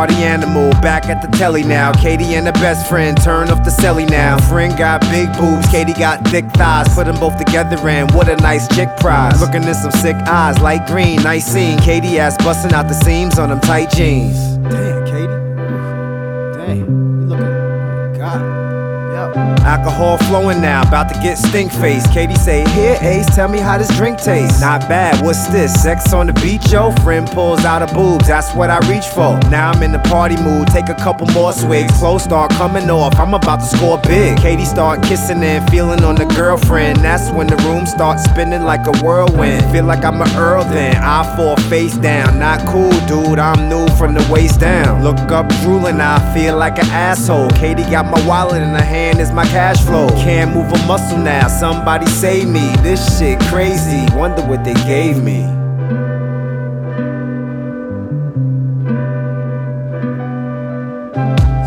party animal, back at the telly now. Katie and her best friend turn off the celly now. Friend got big boobs, Katie got thick thighs. Put them both together and what a nice chick prize. Looking in some sick eyes, light green, nice scene. Katie ass busting out the seams on them tight jeans. Damn, Katie. God. Alcohol flowing now, about to get stink face. Katie say, Here, Ace, tell me how this drink tastes. Not bad, what's this? Sex on the beach, yo? Friend pulls out her boobs, that's what I reach for. Now I'm in the party mood, take a couple more swigs. Clothes start coming off, I'm about to score big. Katie start kissing and feeling on the girlfriend. That's when the room starts spinning like a whirlwind. Feel like I'm an earl then. I fall face down, not cool, dude. I'm new from the waist down. Look up, drooling, I feel like an asshole. Katie got my wallet in her hand, is my cash flow. Can't move a muscle now, somebody save me. This shit crazy, wonder what they gave me.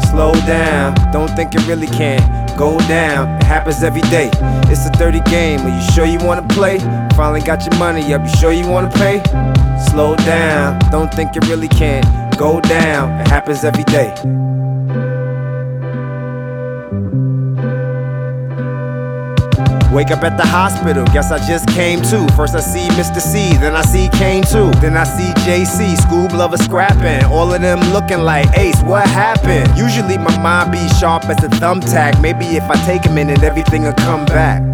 Slow down, don't think it really can go down. It happens every day. It's a dirty game. Are you sure you wanna play? Finally got your money up. You sure you wanna pay? Slow down, don't think it really can't go down. It happens every day. Wake up at the hospital, guess I just came to. First I see Mr. Cee, then I see Kane too. Then I see JC, school lover scrapping. All of them looking like Ace, what happened? Usually my mind be sharp as a thumbtack. Maybe if I take a minute, everything will come back.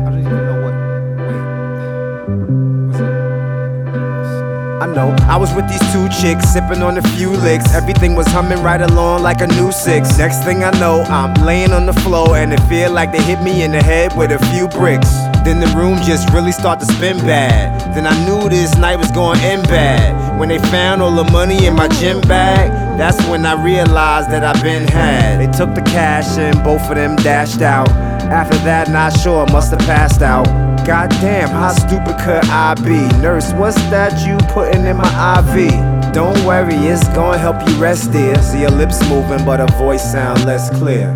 Was with these two chicks, sipping on a few licks. Everything was humming right along like a new six. Next thing I know, I'm laying on the floor, and it feel like they hit me in the head with a few bricks. Then the room just really start to spin bad. Then I knew this night was going end bad. When they found all the money in my gym bag, that's when I realized that I've been had. They took the cash and both of them dashed out. After that, not sure, must have passed out. Goddamn, how stupid could I be? Nurse, what's that you putting in my IV? Don't worry, it's gonna help you rest, dear. See your lips moving, but her voice sound less clear.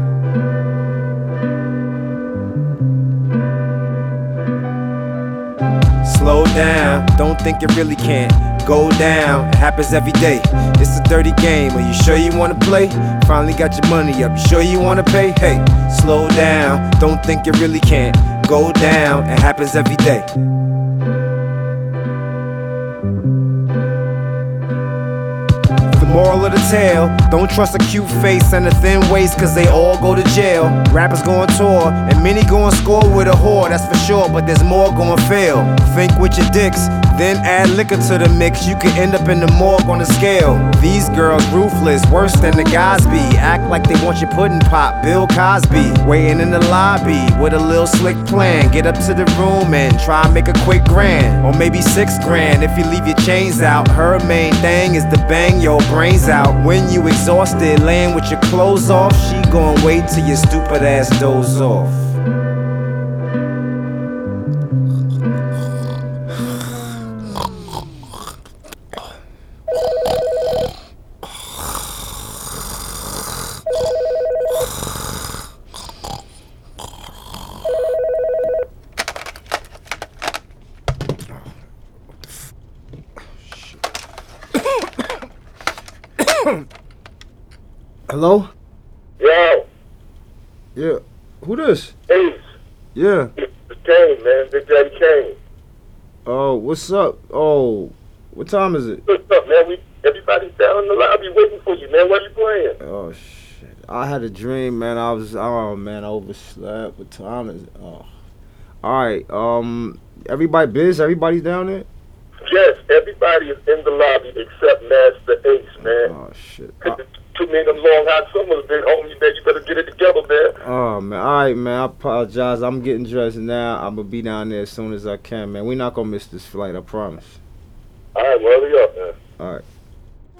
Slow down, don't think it really can go down. It happens every day. It's a dirty game. Are you sure you wanna play? Finally got your money up. You sure you wanna pay? Hey, slow down. Don't think you really can go down. It happens every day. The moral of the tale Don't trust a cute face and a thin waist, cause they all go to jail. Rappers go on tour, and many go score with a whore, that's for sure, but there's more going fail. Think with your dicks, then add liquor to the mix, you can end up in the morgue on the scale. These girls ruthless, worse than the guys be. Act like they want your pudding pop, Bill Cosby. Waiting in the lobby with a little slick plan. Get up to the room and try make a quick grand. Or maybe six grand if you leave your chains out. Her main thing is to bang your brains out. When you exhausted, laying with your clothes off, she gon' wait till your stupid ass doze off. Hello? Yo, Yeah. Who this? Ace, Yeah. it's Kane, man. Big Daddy Kane. Oh, what's up? Oh, what time is it? What's up, man? We everybody's down in the lobby waiting for you, man. Where you playing? Oh shit! I had a dream, man. I was oh man, I overslept. What time is it? Oh, all right. Um, everybody biz. Everybody's down there. Yes, everybody is in the lobby except Masta Ace, man. Oh shit. Cause it took me in them long hot summers, man. Homie, man, you better get it together, man. Oh man, all right, man. I apologize. I'm getting dressed now. I'm gonna be down there as soon as I can, man. We're not gonna miss this flight. I promise. All right, well, hurry up, man. All right.